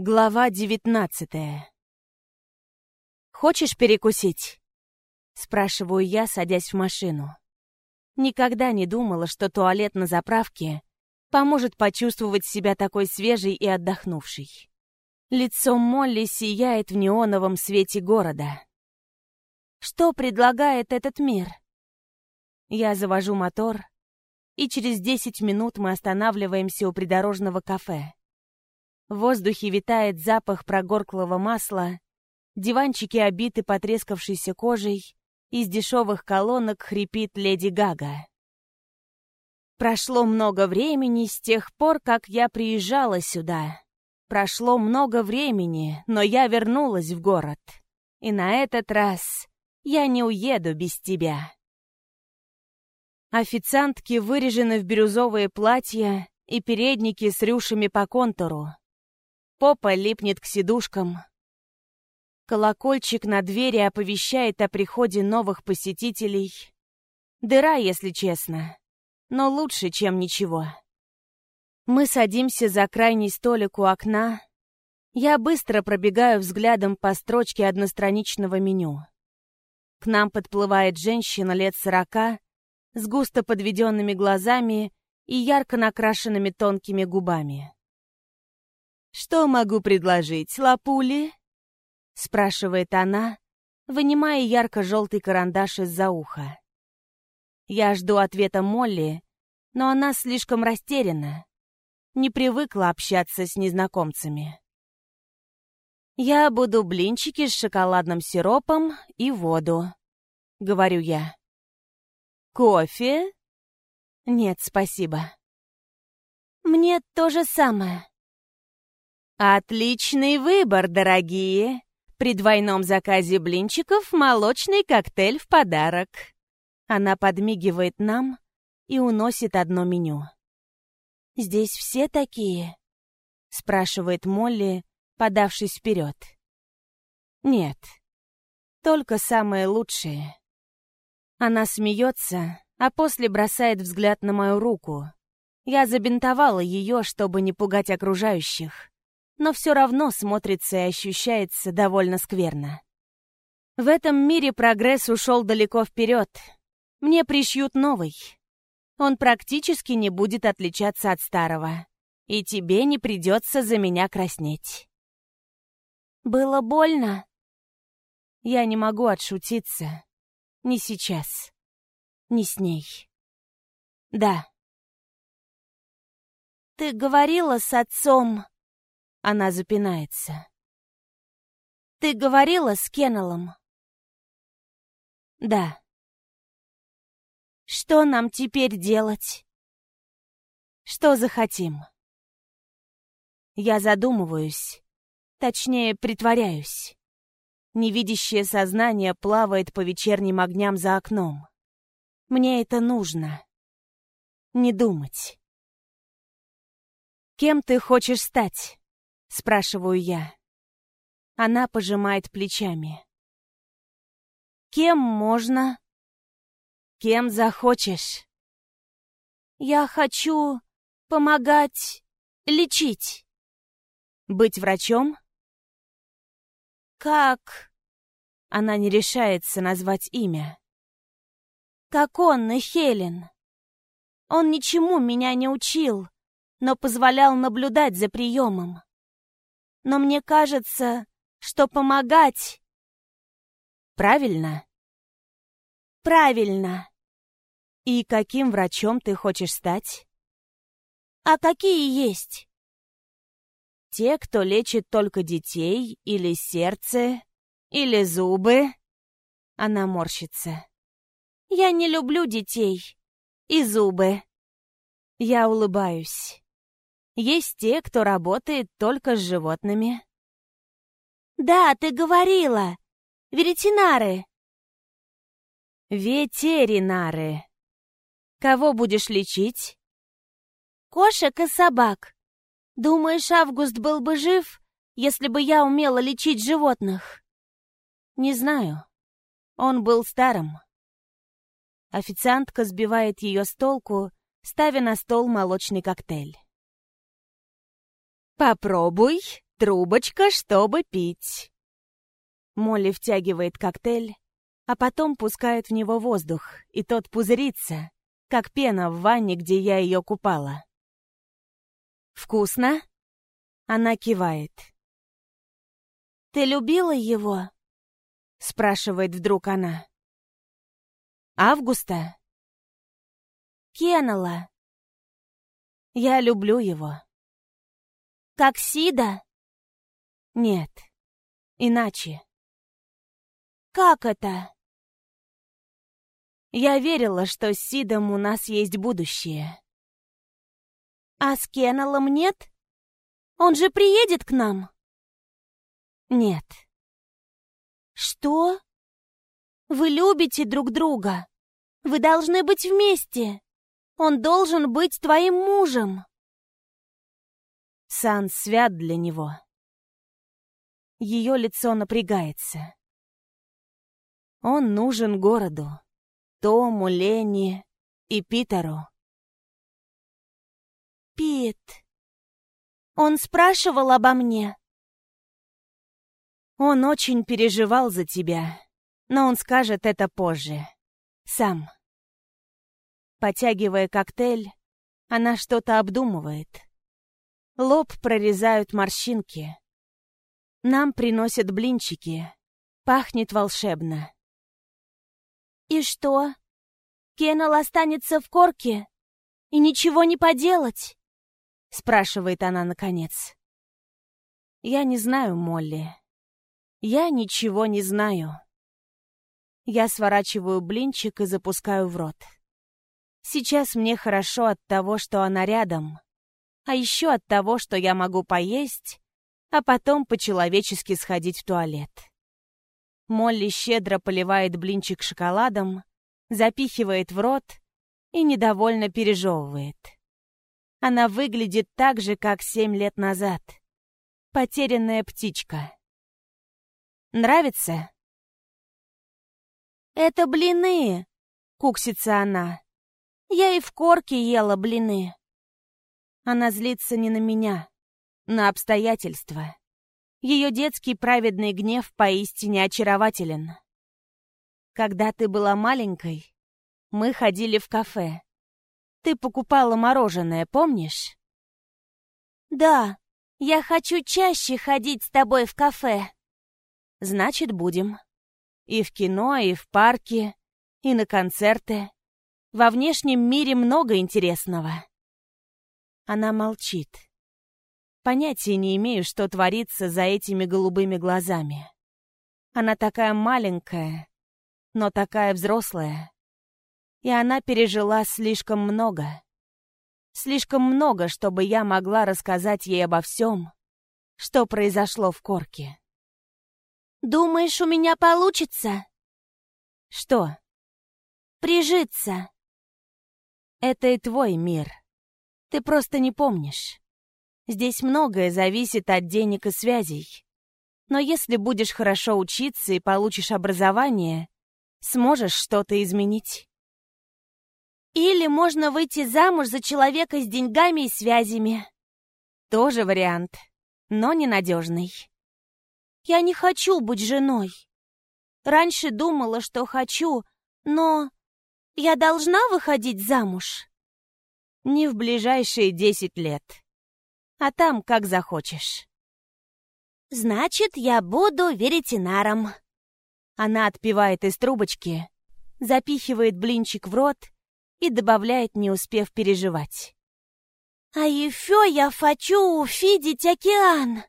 Глава девятнадцатая. «Хочешь перекусить?» — спрашиваю я, садясь в машину. Никогда не думала, что туалет на заправке поможет почувствовать себя такой свежей и отдохнувшей. Лицо Молли сияет в неоновом свете города. Что предлагает этот мир? Я завожу мотор, и через десять минут мы останавливаемся у придорожного кафе. В воздухе витает запах прогорклого масла, диванчики обиты потрескавшейся кожей, из дешевых колонок хрипит леди Гага. Прошло много времени с тех пор, как я приезжала сюда. Прошло много времени, но я вернулась в город. И на этот раз я не уеду без тебя. Официантки вырежены в бирюзовые платья и передники с рюшами по контуру. Попа липнет к сидушкам. Колокольчик на двери оповещает о приходе новых посетителей. Дыра, если честно, но лучше, чем ничего. Мы садимся за крайний столик у окна. Я быстро пробегаю взглядом по строчке одностраничного меню. К нам подплывает женщина лет сорока, с густо подведенными глазами и ярко накрашенными тонкими губами. «Что могу предложить, лапули?» — спрашивает она, вынимая ярко-желтый карандаш из-за уха. Я жду ответа Молли, но она слишком растеряна, не привыкла общаться с незнакомцами. «Я буду блинчики с шоколадным сиропом и воду», — говорю я. «Кофе?» «Нет, спасибо». «Мне то же самое», Отличный выбор, дорогие! При двойном заказе блинчиков молочный коктейль в подарок. Она подмигивает нам и уносит одно меню. «Здесь все такие?» — спрашивает Молли, подавшись вперед. «Нет, только самые лучшие». Она смеется, а после бросает взгляд на мою руку. Я забинтовала ее, чтобы не пугать окружающих но все равно смотрится и ощущается довольно скверно. В этом мире прогресс ушел далеко вперед. Мне пришьют новый. Он практически не будет отличаться от старого. И тебе не придется за меня краснеть. Было больно? Я не могу отшутиться. Не сейчас. Не с ней. Да. Ты говорила с отцом она запинается. «Ты говорила с Кеннеллом?» «Да». «Что нам теперь делать?» «Что захотим?» Я задумываюсь, точнее, притворяюсь. Невидящее сознание плавает по вечерним огням за окном. Мне это нужно. Не думать. Кем ты хочешь стать? — спрашиваю я. Она пожимает плечами. «Кем можно?» «Кем захочешь?» «Я хочу помогать лечить». «Быть врачом?» «Как?» Она не решается назвать имя. «Как он и Хелен. Он ничему меня не учил, но позволял наблюдать за приемом но мне кажется, что помогать... Правильно? Правильно. И каким врачом ты хочешь стать? А какие есть? Те, кто лечит только детей, или сердце, или зубы. Она морщится. Я не люблю детей. И зубы. Я улыбаюсь. Есть те, кто работает только с животными. «Да, ты говорила! Веретинары!» «Ветеринары!» «Кого будешь лечить?» «Кошек и собак. Думаешь, Август был бы жив, если бы я умела лечить животных?» «Не знаю. Он был старым». Официантка сбивает ее с толку, ставя на стол молочный коктейль. «Попробуй Трубочка, чтобы пить. Молли втягивает коктейль, а потом пускает в него воздух, и тот пузырится, как пена в ванне, где я ее купала. «Вкусно?» Она кивает. «Ты любила его?» Спрашивает вдруг она. «Августа?» «Кеннела». «Я люблю его». «Как Сида?» Нет, иначе. Как это? Я верила, что с Сидом у нас есть будущее. А с Кеннеллом нет? Он же приедет к нам? Нет. Что? Вы любите друг друга. Вы должны быть вместе. Он должен быть твоим мужем. Сан свят для него. Ее лицо напрягается. Он нужен городу. Тому, Лене и Питеру. Пит. Он спрашивал обо мне. Он очень переживал за тебя, но он скажет это позже. Сам. Потягивая коктейль, она что-то обдумывает. Лоб прорезают морщинки. Нам приносят блинчики. Пахнет волшебно. «И что? Кеннел останется в корке? И ничего не поделать?» Спрашивает она наконец. «Я не знаю, Молли. Я ничего не знаю». Я сворачиваю блинчик и запускаю в рот. Сейчас мне хорошо от того, что она рядом, а еще от того, что я могу поесть а потом по-человечески сходить в туалет. Молли щедро поливает блинчик шоколадом, запихивает в рот и недовольно пережевывает. Она выглядит так же, как семь лет назад. Потерянная птичка. Нравится? «Это блины!» — куксится она. «Я и в корке ела блины». Она злится не на меня, на обстоятельства. Ее детский праведный гнев поистине очарователен. Когда ты была маленькой, мы ходили в кафе. Ты покупала мороженое, помнишь? Да, я хочу чаще ходить с тобой в кафе. Значит, будем. И в кино, и в парке, и на концерты. Во внешнем мире много интересного. Она молчит. Понятия не имею, что творится за этими голубыми глазами. Она такая маленькая, но такая взрослая. И она пережила слишком много. Слишком много, чтобы я могла рассказать ей обо всем, что произошло в Корке. «Думаешь, у меня получится?» «Что?» «Прижиться». «Это и твой мир. Ты просто не помнишь. Здесь многое зависит от денег и связей. Но если будешь хорошо учиться и получишь образование, сможешь что-то изменить. Или можно выйти замуж за человека с деньгами и связями. Тоже вариант, но ненадежный. Я не хочу быть женой. Раньше думала, что хочу, но я должна выходить замуж? Не в ближайшие десять лет а там как захочешь. «Значит, я буду веретенаром». Она отпивает из трубочки, запихивает блинчик в рот и добавляет, не успев переживать. «А еще я хочу увидеть океан!»